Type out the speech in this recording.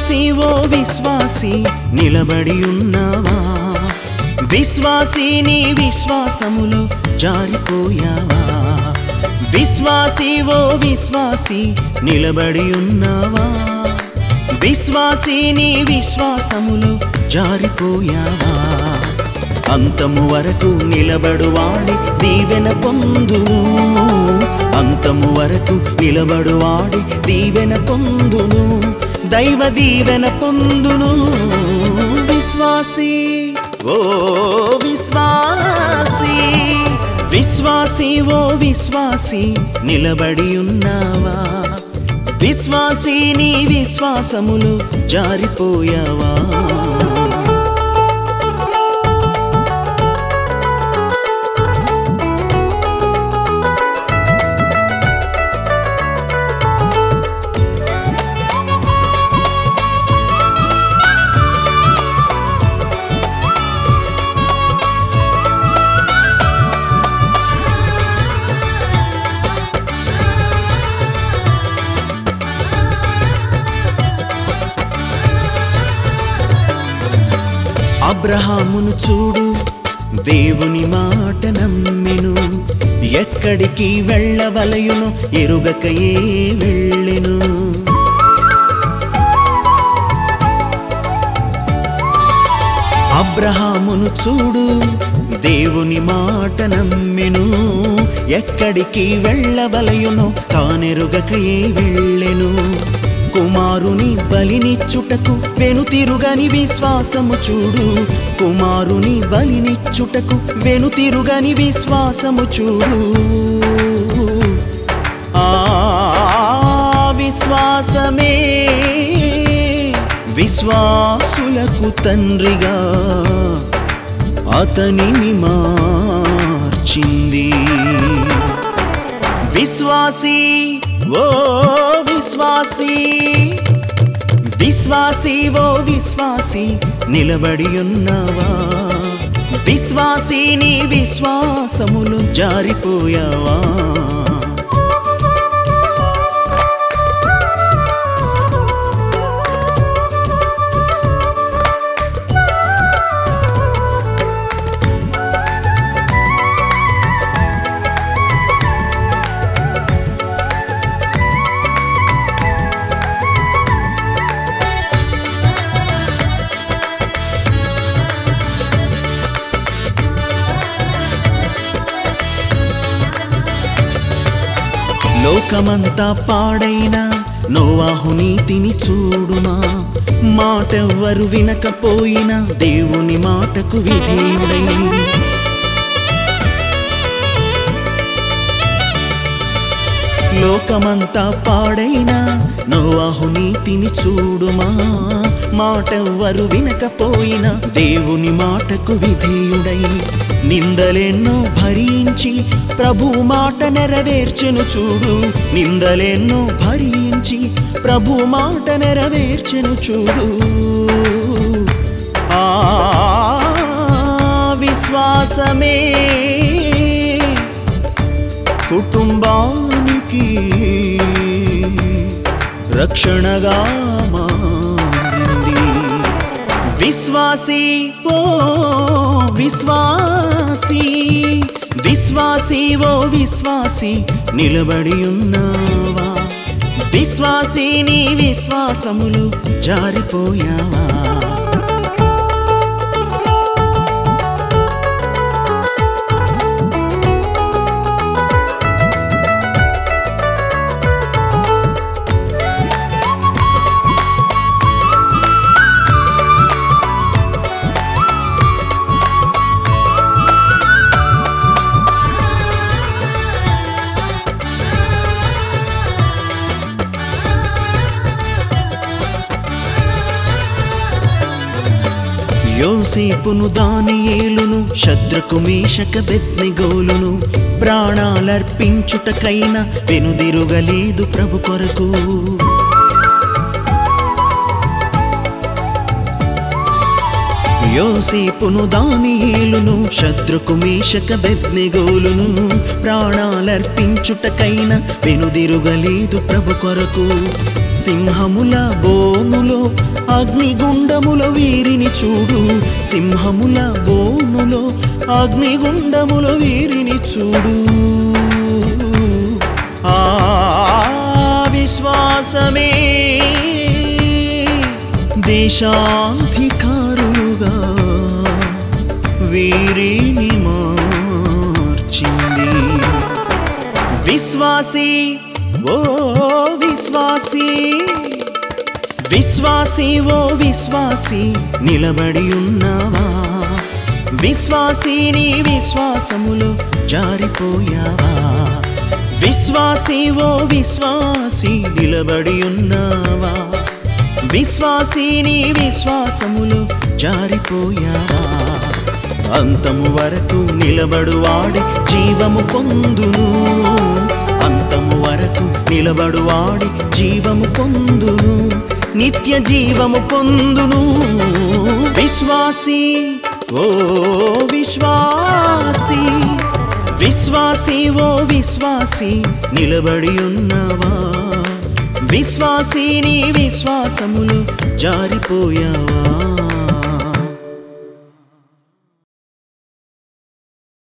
విశ్వాసి ఓ విశ్వాసి నిలబడి ఉన్నావా? విశ్వాసి నీ విశ్వాసములో జారిపోయావా? విశ్వాసి ఓ విశ్వాసి నిలబడి ఉన్నావా? విశ్వాసి నీ విశ్వాసములో జారిపోయావా? అంతము వరకు నిలబడువాడి దీవెన పొందును అంతము వరకు నిలబడువాడి దీవెన పొందును దైవ దీవెన పొందును. విశ్వాసి. ఓ విశ్వాసి. విశ్వాసి ఓ విశ్వాసి నిలబడి ఉన్నావా? విశ్వాసీ నీ విశ్వాసములు జారిపోయావా? అబ్రహామును చూడు దేవుని మాట నమ్మెను. ఎక్కడికి వెళ్ళవలయును ఎరుగకయే వెళ్ళెను. అబ్రహామును చూడు దేవుని మాట నమ్మెను. ఎక్కడికి వెళ్ళవలయును తానెరుగకయే వెళ్ళెను. కుమారుని బలినిచ్చుటకు వెనుతిరుగని విశ్వాసము చూడు. కుమారుని బలినిచ్చుటకు వెనుతిరుగని విశ్వాసము చూడు. ఆ విశ్వాసమే విశ్వాసులకు తండ్రిగా అతనిని మార్చింది. విశ్వాసి ఓ విశ్వాసి విశ్వాసి ఓ విశ్వాసి నిలబడి ఉన్నావా? విశ్వాసి నీ విశ్వాసములు జారిపోయావా? లోకమంతా పాడైన నోవాహు నీతిని చూడుమా? మాటెవ్వరు వినకపోయినా దేవుని మాటకు విధేయుడై లోకమంతా పాడైన నోవాహు నీతిని చూడుమా? మాటెవ్వరు వినకపోయినా దేవుని మాటకు విధేయుడై నిందలెన్నో భరించి ప్రభు మాట నెరవేర్చెను చూడు. నిందలెన్నో భరించి ప్రభు మాట నెరవేర్చెను చూడు. ఆ విశ్వాసమే కుటుంబానికి రక్షణగా మారింది. విశ్వాసి ఓ విశ్వాసి విశ్వాసి ఓ విశ్వాసి నిలబడి ఉన్నావా? విశ్వాసి నీ విశ్వాసములు జారిపోయావా? యోసేపును దానియేలును శత్రుకు మేషక బెత్నిగోలును ప్రాణాలర్పించుటకైన వెనుదిరుగలేదు ప్రభు కొరకు. యోసేపును దానియేలును శత్రుకు మేషక బెత్నెగోలును ప్రాణాలర్పించుటకైన వెనుదిరుగలేదు ప్రభు కొరకు. సింహముల బోములో అగ్నిగుండముల వీరిని చూడు. సింహముల బోములో అగ్నిగుండముల వీరిని చూడు. ఆ విశ్వాసమే దేశాధికారులుగా వీరిని మార్చింది. విశ్వాసీ ఓ విశ్వాసి విశ్వాసి ఓ విశ్వాసి నిలబడి ఉన్నావా? విశ్వాసి నీ విశ్వాసములో జారిపోయావా? విశ్వాసి ఓ విశ్వాసి నిలబడి ఉన్నావా? విశ్వాసి నీ విశ్వాసములో జారిపోయావా? అంతము వరకు నిలబడువాడి జీవము పొందును. వరకు నిలబడువాడి జీవము పొందును నిత్య జీవము పొందును. విశ్వాసి ఓ విశ్వాసి విశ్వాసి ఓ విశ్వాసి నిలబడి ఉన్నవా? విశ్వాసి నీ విశ్వాసములు జారిపోయావా?